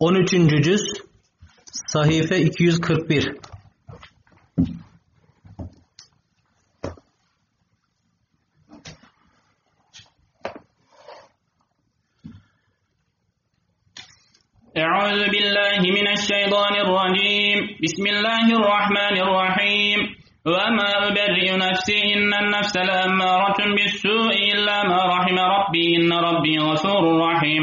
13. cüz Sahife 241 أعوذ بالله من الشيطان الرجيم بسم الله الرحمن الرحيم وما أبرئ نفسي إن النفس لأمارة بالسوء إلا ما رحم ربي إن ربي غفور رحيم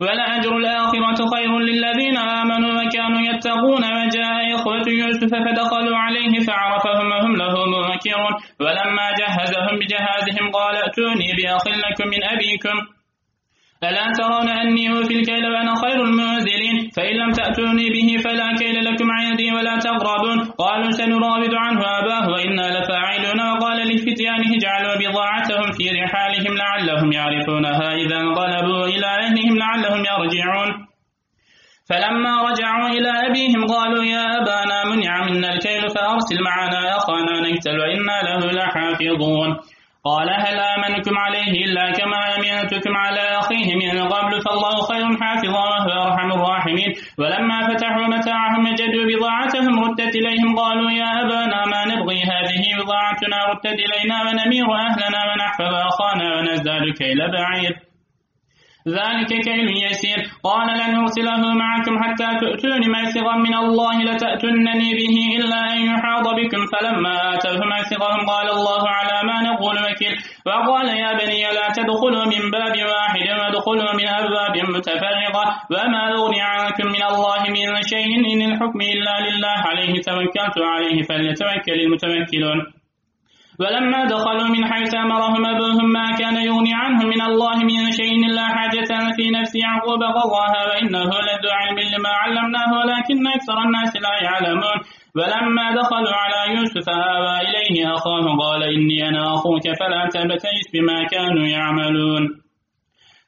ولا أجر الآخرة خير للذين آمنوا وكانوا يتقون وجاء إخوة يوسف فدخلوا عليه فعرفهم وهم له منكرون ولما جهزهم بجهازهم قال ائتوني بأخ لكم من أبيكم ألا ترون أني أوفي الكيل وأنا خير المنزلين فإن لم تأتوني به فلا كيل لكم عندي ولا تقربون قالوا سنراود عنه أباه وإنا لفاعلون وقال لفتيانه جعلوا بضاعتهم في رحالهم لعلهم يعرفونها إذا انقلبوا إلى أهلهم لعلهم يرجعون فلما رجعوا إلى أبيهم قالوا يا أبانا منع منا الكيل فأرسل معنا أخانا نكتل وإنا له لحافظون قال هل آمنكم عليه إلا كما أمنتكم على أخيه من قبل فالله خير حافظا وهو أرحم الراحمين. ولما فتحوا متاعهم وجدوا بضاعتهم ردت إليهم قالوا يا أبانا ما نبغي هذه بضاعتنا ردت إلينا ونمير أهلنا ونحفظ أخانا ونزداد كيل بعير. ذلك كيل يسير؟ قال لن أرسله معكم حتى تؤتون موثقا من الله لتأتنني به إلا أن يحاط بكم. فلما آتوه موثقهم قال الله على ما نقول وكيل. وقال يا بني لا تدخلوا من باب واحد وادخلوا من أبواب متفرقة وما أغني عنكم من الله من شيء إن الحكم إلا لله. عليه توكلت عليه فليتوكل المتوكلون. ولما دخلوا من حيث أمرهم أبوهم ما كان يغني عنهم من الله من شيء إلا حاجة في نفس يعقوب قضاها وإنه لذو علم لما علمناه ولكن أكثر الناس لا يعلمون. ولما دخلوا على يوسف آوى إليه أخاه قال إني أنا أخوك فلا تبتئس بما كانوا يعملون.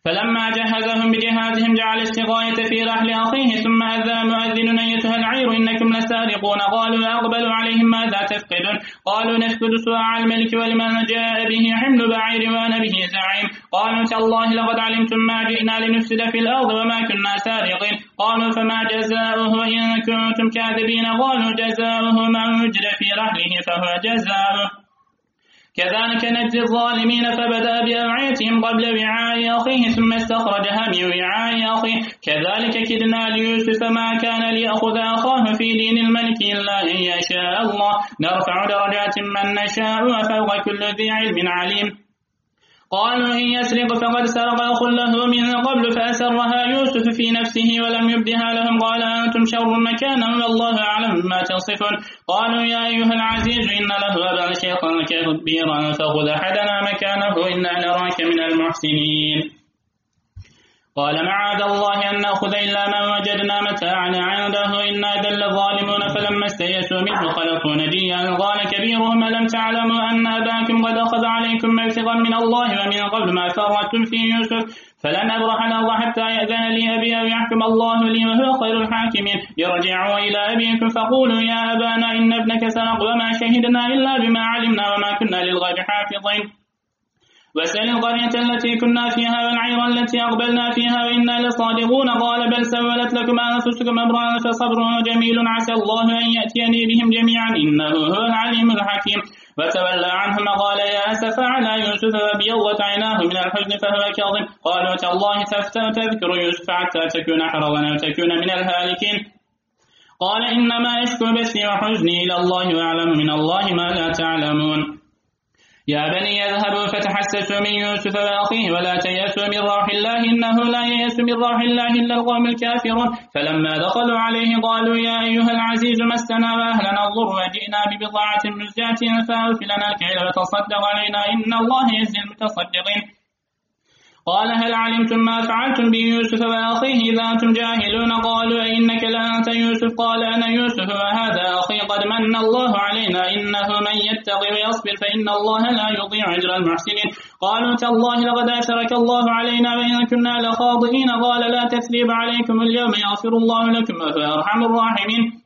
فلما جهزهم بجهازهم جعل السقاية في رحل أخيه ثم أذن مؤذن أيتها العير إنكم لسارقون. قالوا أقبلوا عليهم ماذا تفقدون؟ قالوا نفقد سواع الملك ولمن جاء به حمل بعير وأنا به زعيم. قالوا تالله لقد علمتم ما جئنا لنفسد في الأرض وما كنا سارقين. قالوا فما جزاؤه إن كنتم كاذبين؟ قالوا جزاؤه من وجد في رحله فهو جزاؤه. كذلك نجزي الظالمين فبدأ بأوعيتهم قبل وعاء أخيه ثم استخرجها من وعاء أخيه. كذلك كدنا ليوسف ما كان ليأخذ أخاه في دين الملك إلا أن يشاء الله. نرفع درجات من نشاء وفوق كل ذي علم عليم. قالوا إن يسرق فقد سرق أخ له من قبل فأسرها يوسف في نفسه ولم يبدها لهم. قال أنتم شر مكانا والله أعلم ما تصفون. قالوا يا أيها العزيز إن له أبا شيخا كبيرا فخذ أحدنا مكانه إنا نراك من المحسنين. قال معاذ الله أن نأخذ إلا من وجدنا متاعنا عنده. إنا ذل الظالمون فلما استيسوا منه خلقوا نجيا. قال كبيرهم ألم تعلموا أن أباكم قد أخذ عليكم موثقا من الله ومن قبل ما فرطتم في يوسف؟ فلن أبرح الأرض حتى يأذن لي أبي أو يحكم الله لي وهو خير الحاكمين. ارجعوا إلى أبيكم فقولوا يا أبانا إن ابنك سرق وما شهدنا إلا بما علمنا وما كنا للغيب حافظين. واسأل القرية التي كنا فيها والعير التي أقبلنا فيها وإنا لصادقون. قال بل سولت لكم أنفسكم أمرا فصبر جميل. عسى الله أن يأتيني بهم جميعا. إنه هو العليم الحكيم. وتولى عنهم قال يا أسف على يوسف وبيضت عيناه من الحزن فهو كاظم. قالوا تالله تذكر يوسف حتى تكون حرضا أو تكون من الهالكين. قال إنما أشكو بثي وحزني إلى الله وأعلم من الله ما لا تعلمون. يا بني اذهبوا فتحسسوا من يوسف وأخيه ولا تيأسوا من روح الله إنه لا ييأس من روح الله إلا القوم الكافرون. فلما دخلوا عليه قالوا يا أيها العزيز مسنا وأهلنا الضر وجئنا ببضاعة مزجاة فأوف لنا الكيل وتصدق علينا إن الله يجزي المتصدقين. قال هل علمتم ما فعلتم بيوسف وأخيه إذا أنتم جاهلون؟ قالوا إنك لأنت يوسف. قال أنا يوسف وهذا أخي قد من الله علينا. إنه من يتقي ويصبر فإن الله لا يضيع أجر المحسنين. قالوا تالله لقد أثرك الله علينا وإن كنا لخاضئين قال لا تثريب عليكم اليوم يغفر الله لكم وهو أرحم الراحمين.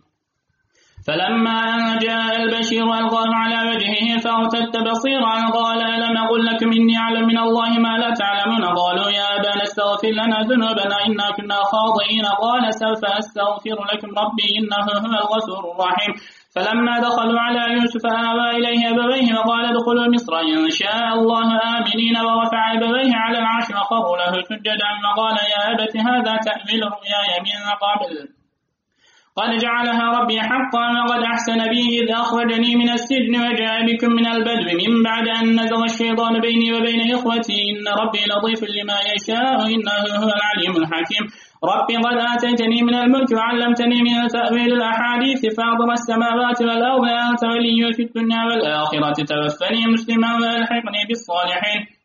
فلما أن جاء البشير ألقاه على وجهه فارتد بصيرا قال ألم أقل لكم إني أعلم من الله ما لا تعلمون؟ قالوا يا أبانا استغفر لنا ذنوبنا إنا كنا خاطئين. قال سوف أستغفر لكم ربي إنه هو الغفور الرحيم. فلما دخلوا على يوسف آوى إليه أبويه وقال ادخلوا مصر إن شاء الله آمنين. ورفع أبويه على العرش وخروا له سجدا وقال يا أبت هذا تأويل رؤياي من قبل. قد جعلها ربي حقا وقد أحسن بي إذ أخرجني من السجن وجاء بكم من البدو من بعد أن نزغ الشيطان بيني وبين إخوتي. إن ربي لطيف لما يشاء إنه هو العليم الحكيم. ربي قد آتيتني من الملك وعلمتني من تأويل الأحاديث. فاضر السماوات والأرض أنت ولي في الدنيا والآخرة. توفني مسلما وألحقني بالصالحين.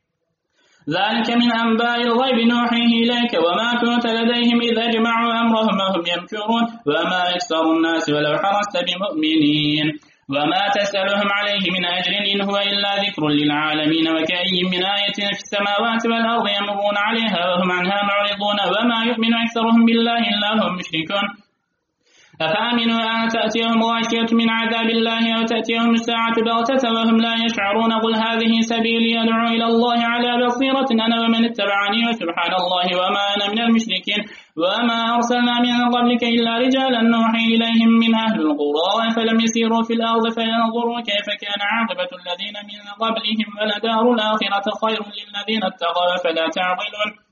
ذلك من أنباء الغيب. نوحيه إليك وما كنت لديهم إذا جمعوا أمرهم وهم يمكرون. وما أكثر الناس ولو حرست بمؤمنين. وما تسألهم عليه من أجر إن هو إلا ذكر للعالمين. وكأي من آية في السماوات والأرض يمرون عليها وهم عنها معرضون. وما يؤمن أكثرهم بالله إلا هم مشركون. أفأمنوا أن تأتيهم غاشية من عذاب الله أو تأتيهم الساعة بغتة وهم لا يشعرون؟ قل هذه سبيلي أدعو إلى الله على بصيرة أنا ومن اتبعني وسبحان الله وما أنا من المشركين وما أرسلنا من قبلك إلا رجالا نوحي إليهم من أهل القرى فلم يسيروا في الأرض فينظروا كيف كان عاقبة الذين من قبلهم ولدار الآخرة خير للذين اتقوا فلا تعضلون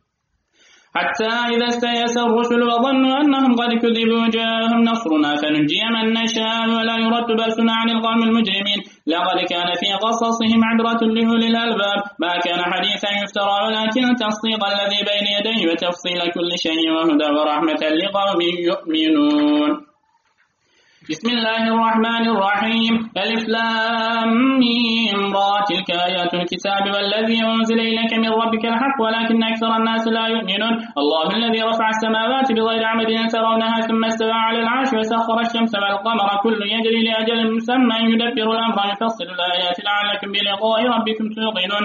حتى إذا استيأس الرسل وظنوا أنهم قد كذبوا جاءهم نصرنا فنجي من نشاء ولا يرد بأسنا عن القوم المجرمين. لقد كان في قصصهم عبرة لأولي الألباب. ما كان حديثا يفترى ولكن تصديق الذي بين يديه وتفصيل كل شيء وهدى ورحمة لقوم يؤمنون. بسم الله الرحمن الرحيم ألف لام ميم را تلك آيات الكتاب والذي أنزل إليك من ربك الحق ولكن أكثر الناس لا يؤمنون الله الذي رفع السماوات بغير عمد ترونها ثم استوى على العرش وسخر الشمس والقمر كل يجري لأجل مسمى يدبر الأمر يفصل الآيات لعلكم بلقاء ربكم توقنون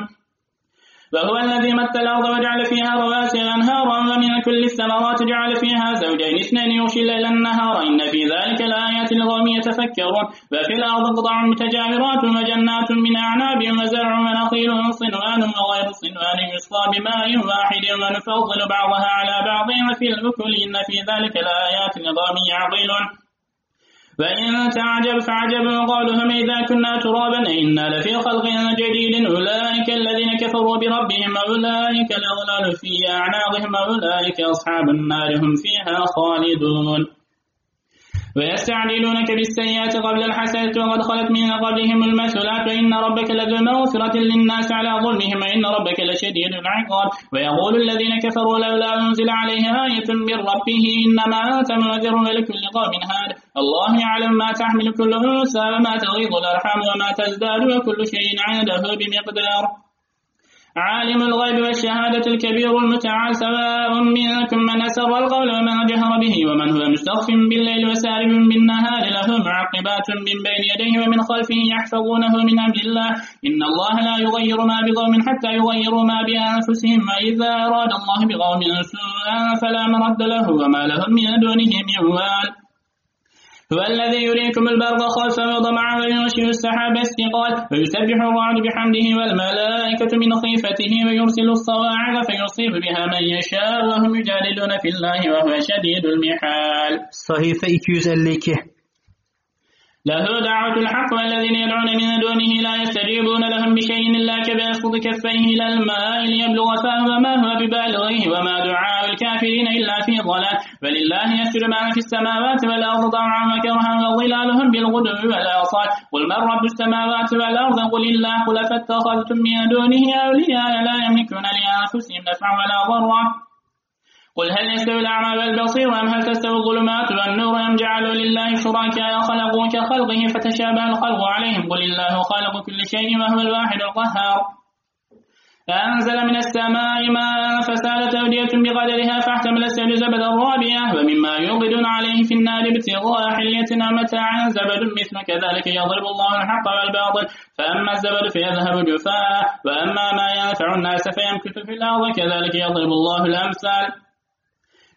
وهو الذي مت الأرض وجعل فيها رواسي أنهارا ومن كل الثمرات جعل فيها زوجين اثنين يغشي الليل النهار. إن في ذلك لآيات لقوم يتفكرون. وفي الأرض قطع متجاورات وجنات من أعناب وزرع ونخيل صنوان وغير صنوان يسقى بماء واحد ونفضل بعضها على بعض. وفي الأكل إن في ذلك لآيات لقوم يعقلون. وإن تعجب فعجب قولهم إذا كنا ترابا. إنا لفي خلق جديد أولئك الذين كفروا بربهم أولئك الأغلال في أعناقهم أولئك أصحاب النار هم فيها خالدون. ويستعجلونك بالسيئات قبل الحسنة وقد خلت من قبلهم المثلات وإن ربك لذو مغفرة للناس على ظلمهم وإن ربك لشديد العقاب. ويقول الذين كفروا لولا أنزل عليه آية من ربه إنما أنت منذر ولكل قوم هاد. الله يعلم ما تحمل كل أنثى وما تغيض الأرحام وما تزداد وكل شيء عنده بمقدار. عالم الغيب والشهادة الكبير المتعال سواء منكم من أسر القول ومن جهر به ومن هو مستخف بالليل وسارب بالنهار له معقبات من بين يديه ومن خلفه يحفظونه من أمر الله. إن الله لا يغير ما بقوم حتى يغيروا ما بأنفسهم وإذا أراد الله بقوم سوءا فلا مرد له وما لهم من دونه من وال. هو الذي يريكم البرق خلفا وضمعا وينشئ السحاب استقال ويسبح الرعد بحمده والملائكة من خيفته ويرسل الصواعق فيصيب بها من يشاء وهم يجادلون في الله وهو شديد المحال. Sayfa 252 له دعوة الحق والذين يدعون من دونه لا يستجيبون لهم بشيء إلا كباسط كفيه إلى الماء ليبلغ فاه وما هو ببالغه وما دعاء الكافرين إلا في ضلال. ولله يسجد ما في السماوات والأرض طوعا وكرها وظلالهم بالغدو والآصال قل من رب السماوات والأرض؟ قل الله. قل فاتخذتم من دونه أولياء لا يملكون لأنفسهم نفعا ولا ضرا. قل هل يستوي الأعمى والبصير أم هل تستوي الظلمات والنور أم جعلوا لله شركاء خلقوا كخلقه فتشابه الخلق عليهم قل الله خالق كل شيء وهو الواحد القهار. أنزل من السماء ماء فسالت أودية بقدرها فاحتمل السيل زبدا رابية ومما يوقدون عليه في النار ابتغاء حلية متاعا زبد مثل كذلك يضرب الله الحق والباطل. فأما الزبد فيذهب جفاء وأما ما ينفع الناس فيمكث في الأرض كذلك يضرب الله الأمثال.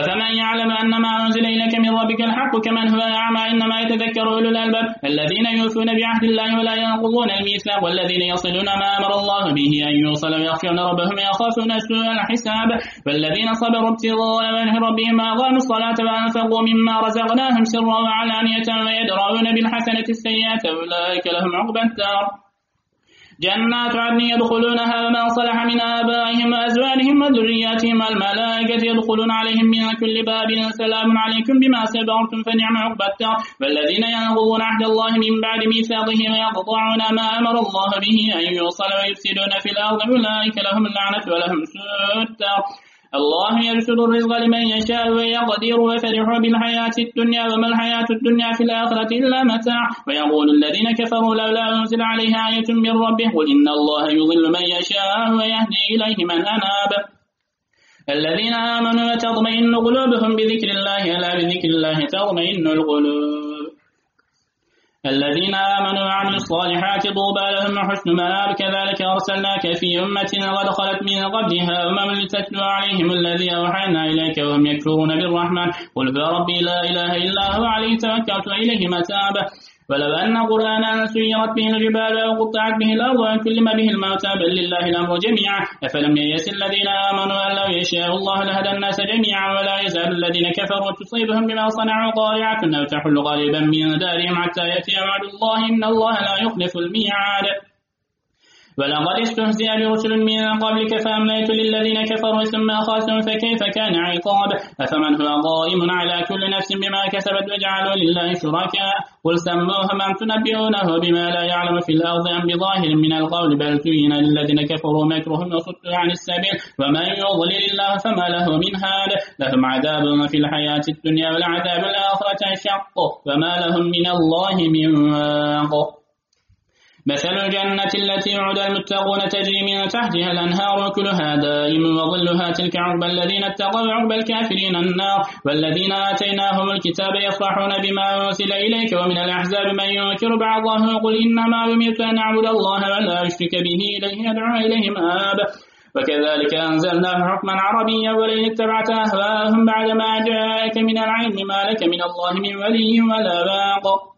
أفمن يعلم أن ما أنزل إليك من ربك الحق كمن هو أعمى إنما يتذكر أولو الألباب الذين يوفون بعهد الله ولا ينقضون الميثاق والذين يصلون ما أمر الله به أن يوصل ويخشون ربهم يخافون سوء الحساب والذين صبروا ابتغاء وجه ربهم أقاموا الصلاة وأنفقوا مما رزقناهم سرا وعلانية ويدرؤون بالحسنة السيئة أولئك لهم عقبى الدار جنات عدن يدخلونها ومن صلح من آبائهم وأزواجهم وذرياتهم الملائكة يدخلون عليهم من كل باب سلام عليكم بما صبرتم فنعم الدار والذين ينقضون عهد الله من بعد ميثاقه ويقطعون ما أمر الله به أن يوصل ويفسدون في الأرض. أولئك لهم اللعنة ولهم سوء الدار الله يبسط الرزق لمن يشاء ويقدر وفرح بالحياة الدنيا وما الحياة الدنيا في الآخرة إلا متاع. ويقول الذين كفروا لولا أنزل عليها آية من ربه قل إن الله يضل من يشاء ويهدي إليه من أناب. الذين آمنوا وتطمئن قلوبهم بذكر الله ألا بذكر الله تطمئن القلوب. الذين آمنوا وعملوا الصالحات طوبى لهم حسن مآب كذلك أرسلناك في أمة قد خلت من قبلها أمم لتتلو عليهم الذي أوحينا إليك وهم يكفرون بالرحمن. قل فربي لا إله إلا هو عليه توكلت إليه متاب. ولو أن قرآنا سيرت به الجبال أو قطعت به الأرض أن كلم به الموتى بل لله الأمر جميعا. أفلم ييس الذين آمنوا أن لو يشاء الله لهدى الناس جميعا ولا يزال الذين كفروا تصيبهم بما صنعوا قارعة أو تحل قريبا من دارهم حتى يأتي وعد الله إن الله لا يخلف الميعاد. ولقد استهزئ برسل من قبلك فأمليت للذين كفروا ثم أخذتهم فكيف كان عقاب؟ أفمن هو قائم على كل نفس بما كسبت وجعلوا لله شركاء؟ قل سموهم أم تنبئونه بما لا يعلم في الأرض أم بظاهر من القول؟ بل تين للذين كفروا مكرهم وصدوا عن السبيل. ومن يضلل الله فما له من هاد؟ لهم عذاب في الحياة الدنيا والعذاب الآخرة أشق. وما لهم من الله من واق. مثل الجنة التي وعد المتقون تجري من تحتها الأنهار وكلها دائم وظلها تلك عقب الذين اتقوا عقب الكافرين النار والذين آتيناهم الكتاب يفرحون بما أنزل إليك ومن الأحزاب من ينكر بعضه وقل إنما أمرت أن أعبد الله ولا أشرك به إليه أدعو إليه مآب. وكذلك أنزلناه حكما عربيا ولئن اتبعت أهواءهم بعد ما جاءك من العلم ما لك من الله من ولي ولا باق.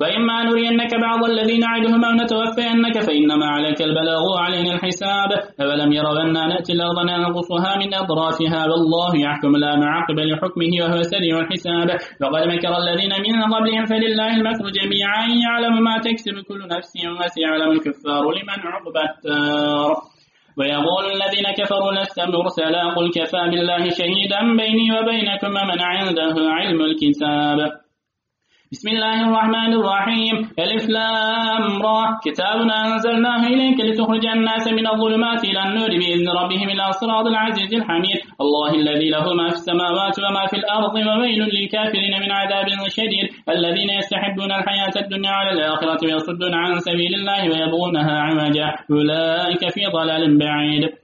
وإما نرينك بعض الذين نعدهم أو نتوفينك فإنما عليك البلاغ وعلينا الحساب. أولم يروا أنا نأتي الأرض ننقصها من أطرافها؟ والله يحكم لا معقب لحكمه وهو سريع الحساب. وقد مكر الذين من قبلهم فلله المكر جميعا. يعلم ما تكسب كل نفس وسيعلم الكفار لمن عقب التار ويقول الذين كفروا لست مرسلا قل كفى بالله شهيدا بيني وبينكم ومن عنده علم الكتاب. بسم الله الرحمن الرحيم. ألف لام را. كتاب أنزلناه إليك لتخرج الناس من الظلمات إلى النور بإذن ربهم إلى صراط العزيز الحميد. الله الذي له ما في السماوات وما في الأرض وويل للكافرين من عذاب شديد. الذين يستحبون الحياة الدنيا على الآخرة ويصدون عن سبيل الله ويبغونها عوجا. أولئك في ضلال بعيد.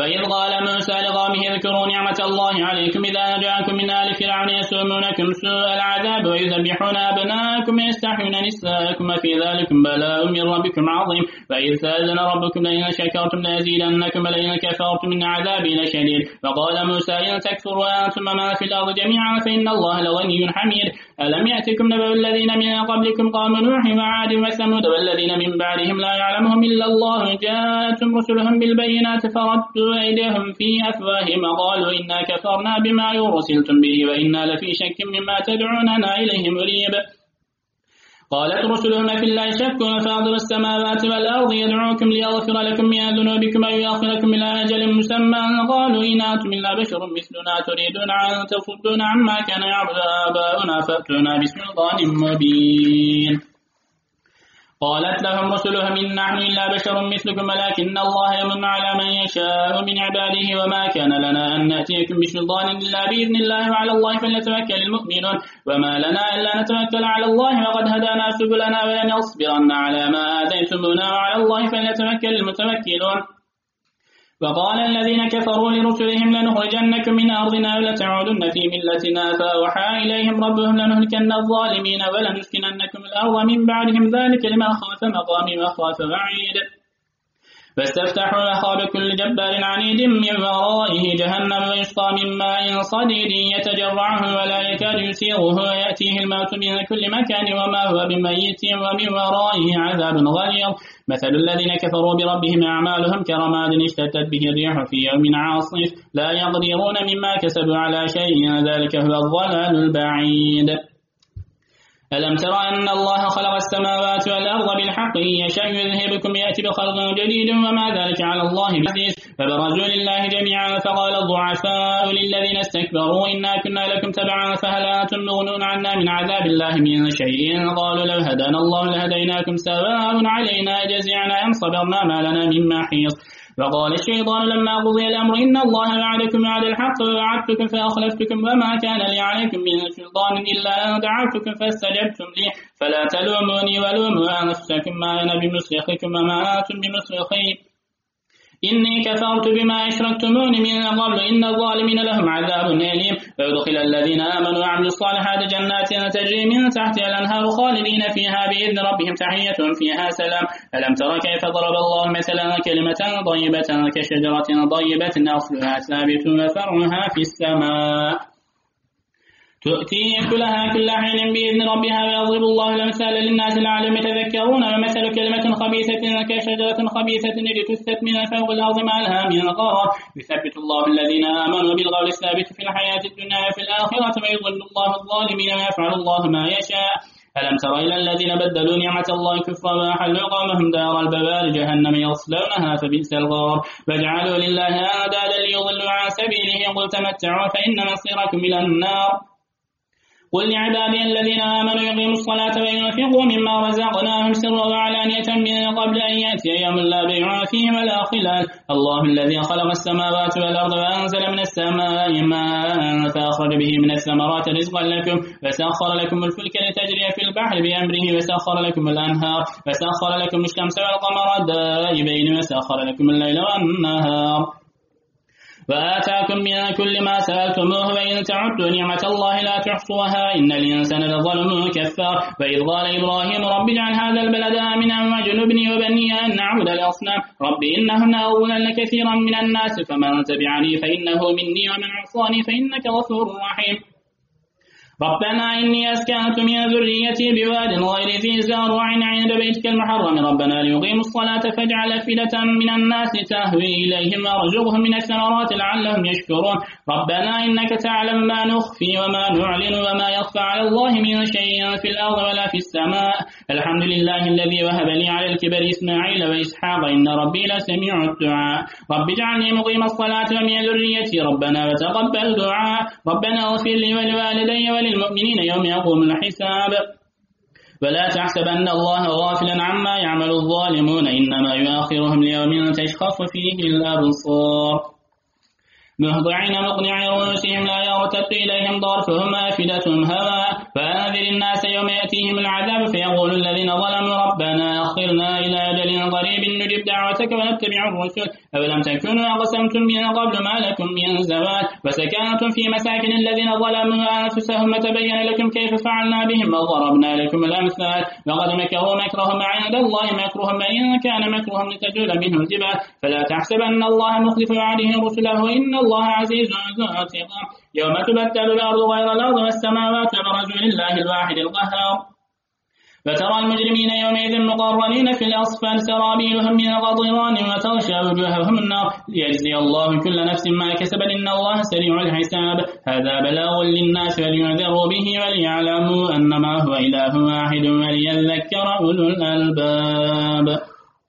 وإذ قال موسى لقومه اذكروا نعمة الله عليكم إذا نجاكم من آل فرعون يسومونكم سوء العذاب ويذبحون أبناءكم ويستحيون نساءكم وفي ذلك بلاء من ربكم عظيم وإذ سأذن ربكم لئن شكرتم لأزيدنكم ولئن كفرتم من عذابي لشديد وقال موسى إن تكفروا أنتم ما في الأرض جميعا فإن الله لغني حميد ألم يأتكم نبأ الذين من قبلكم قوم نوح وعاد وثمود والذين من بعدهم لا يعلمهم إلا الله جاءتهم رسلهم بالبينات فردوا أيديهم في أفواههم قالوا إنا كفرنا بما يرسلتم به وإنا لفي شك مما تدعوننا إليه مريب قالت رسلهم في الله شك فاضل السماوات والأرض يدعوكم ليغفر لكم من ذنوبكم أو يغفركم إلى أجل مسمى. قالوا إن أنتم إلا بشر مثلنا تريدون أن تصدون عما كان يعبد آباؤنا فأتونا بسلطان مبين. قالت لهم رسلهم إن نحن إلا بشر مثلكم ولكن الله يمن على من يشاء من عباده وما كان لنا أن نأتيكم بسلطان إلا بإذن الله وعلى الله فليتوكل المؤمنون. وما لنا إلا نتوكل على الله وقد هدانا سبلنا ولنصبرن على ما آذيتمونا وعلى الله فليتوكل المتوكلون. وقال الذين كفروا لرسلهم لنخرجنكم من أرضنا ولتعودن في ملتنا فأوحى إليهم ربهم لنهلكن الظالمين ولنسكننكم الأرض من بعدهم ذلك لمن خاف مقامي وخاف وعيد. فاستفتحوا خاب كل جبار عنيد من ورائه جهنم ويسقى من ماء صديد يتجرعه ولا يكاد يسيغه ويأتيه الموت من كل مكان وما هو بميت ومن ورائه عذاب غليظ. مثل الذين كفروا بربهم أعمالهم كرماد اشتتت به الريح في يوم عاصف. لا يقدرون مما كسبوا على شيء ذلك هو الضلال البعيد. ألم تر أن الله خلق السماوات والأرض بالحق يشاء يذهبكم يأتي بخلق جديد وما ذلك على الله بعزيز فبرزوا لله جميعا فقال الضعفاء للذين استكبروا إنا كنا لكم تبعا فهل أنتم مغنون عنا من عذاب الله من شيء؟ قالوا لو هدانا الله لهديناكم سواء علينا جزعنا أم صبرنا ما لنا من محيص. فقال الشيطان لما قضي الأمر إن الله وعدكم وعد الحق ووعدتكم فأخلفتكم وما كان لي عليكم من سلطان إلا أن دعوتكم فاستجبتم لي. فلا تلوموني ولوموا أنفسكم ما أنا بمصرخكم وما أنتم بمصرخي إني كفرت بما أشركتمون من قبل. إن الظالمين لهم عذاب أليم. فيدخل الذين آمنوا وعملوا الصالحات جنات تجري من تحتها الأنهار خالدين فيها بإذن ربهم. تحية فيها سلام. ألم تر كيف ضرب الله مثلا كلمة طيبة كشجرة طيبة أصلها ثابت وفرعها في السماء. تؤتي كلها كل حين بإذن ربها ويضرب الله الأمثال للناس لعلهم يتذكرون ومثل كلمة خبيثة كشجرة خبيثة اجتثت من فوق الأرض ما لها من قرار يثبت الله الذين آمنوا بالقول الثابت في الحياة الدنيا وفي الآخرة ويضل الله الظالمين ويفعل الله ما يشاء. ألم تر إلى الذين بدلوا نعمة الله كفرا وأحلوا قومهم دار البوار جهنم يصلونها فبئس الغار وجعلوا لله أندادا ليضلوا عن سبيله قل تمتعوا فإن مصيركم إلى النار. قل لعبادي الذين آمنوا يقيموا الصلاة وينفقوا مما رزقناهم سرا وعلانية من قبل أن يأتي يوم لا بيع فيه ولا خلال. الله الذي خلق السماوات والأرض وأنزل من السماء ماء فأخرج به من الثمرات رزقا لكم وسخر لكم الفلك لتجري في البحر بأمره وسخر لكم الأنهار وسخر لكم الشمس والقمر دائبين وسخر لكم الليل والنهار. وآتاكم من كل ما سألتموه وإن تعدوا نعمة الله لا تحصوها إن الإنسان لظلم كفار وإذ قال إبراهيم رب اجعل هذا البلد آمنا واجنبني وبني أن نعبد الأصنام رب إنهن أضلن كثيرا من الناس فمن تبعني فإنه مني ومن عصاني فإنك غفور رحيم ربنا إني أسكنت من ذريتي بواد غير ذي زرع عند بيتك المحرم. ربنا ليقيموا الصلاة فاجعل أفئدة من الناس تهوي إليهم وارزقهم من الثمرات لعلهم يشكرون. ربنا إنك تعلم ما نخفي وما نعلن وما يخفى على الله من شيء في الأرض ولا في السماء. الحمد لله الذي وهب لي على الكبر إسماعيل وإسحاق إن ربي لسميع الدعاء. رب اجعلني مقيم الصلاة ومن ذريتي ربنا وتقبل دعاء. ربنا اغفر لي ولوالدي ولي للمؤمنين يوم يقوم الحساب. ولا تحسبن الله غافلا عما يعمل الظالمون إنما يؤخرهم ليوم تشخص فيه الأبصار. مهضعين مقنعي رؤوسهم لا يرتد إليهم ضرفهم أفدتهم هواء فأنذر الناس يوم يأتيهم العذاب فيقول الذين ظلموا ربنا أخرنا إلى أجل قريب نجب دعوتك ونتبع الرسل. أولم تكونوا أقسمتم من قبل ما لكم من زوال؟ وسكنتم في مساكن الذين ظلموا أنفسهم. وتبين لكم كيف فعلنا بهم وضربنا لكم الأمثال. وقد مكروا مكرهم عند الله مكرهم إن كان مكرهم لتجول منه الجبال فلا تحسبن الله مخلف وعده رسله. إن الله عزيز ذو انتقام يوم تبدل الأرض غير الأرض والسماوات وبرزوا لله الواحد القهار. فترى المجرمين يومئذ مقرنين في الأصفال سرابيلهم من غضران وتغشى وجوههم النار. ليجزي الله كل نفس ما كسب إن الله سريع الحساب. هذا بلاغ للناس ولينذروا به وليعلموا أنما هو إله واحد وليذكر أولو الألباب.